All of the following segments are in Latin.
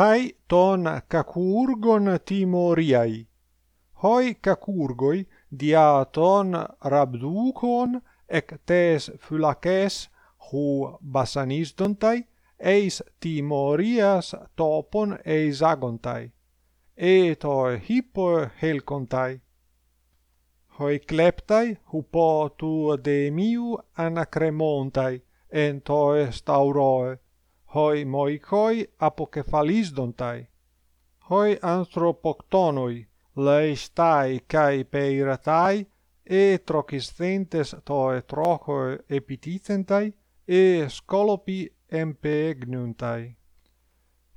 hai ton cacurgon timoriai. Hoi cacurgoi dia ton rabducon ec tes phylakes hu basanistontai eis timorias topon eisagontai eto hippo helcontai hoi kleptai hupo tu de miu anacremontai en toi stauroe hoi moikoi apokefalisdontai, hoi anthropoktonoi leistai kai peiratai e trocisthentes toe trocho epiticentai e scolopi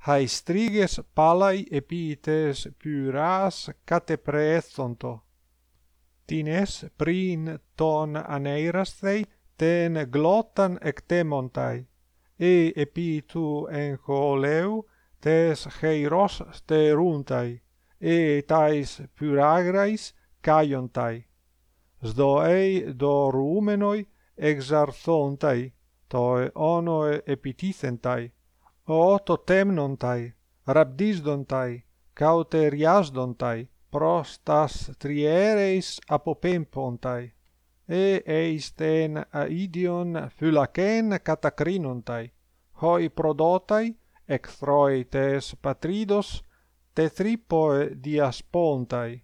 hai striges palai epites pyras catepreethonto. Tines prin ton aneirasthei ten glottan ectemontai e epi tu en holeu tes heiros steruntai e tais pyragrais caiontai. Sdoei dorumenoi exarthontai toi onoe epitithentai. O totemnontai rabdisdontai cauteriasdontai prostas triereis apopempontai e eisten aidion phylakeen katakrinontai hoi prodotai, ecthroites patridos, tetripoe diaspontai,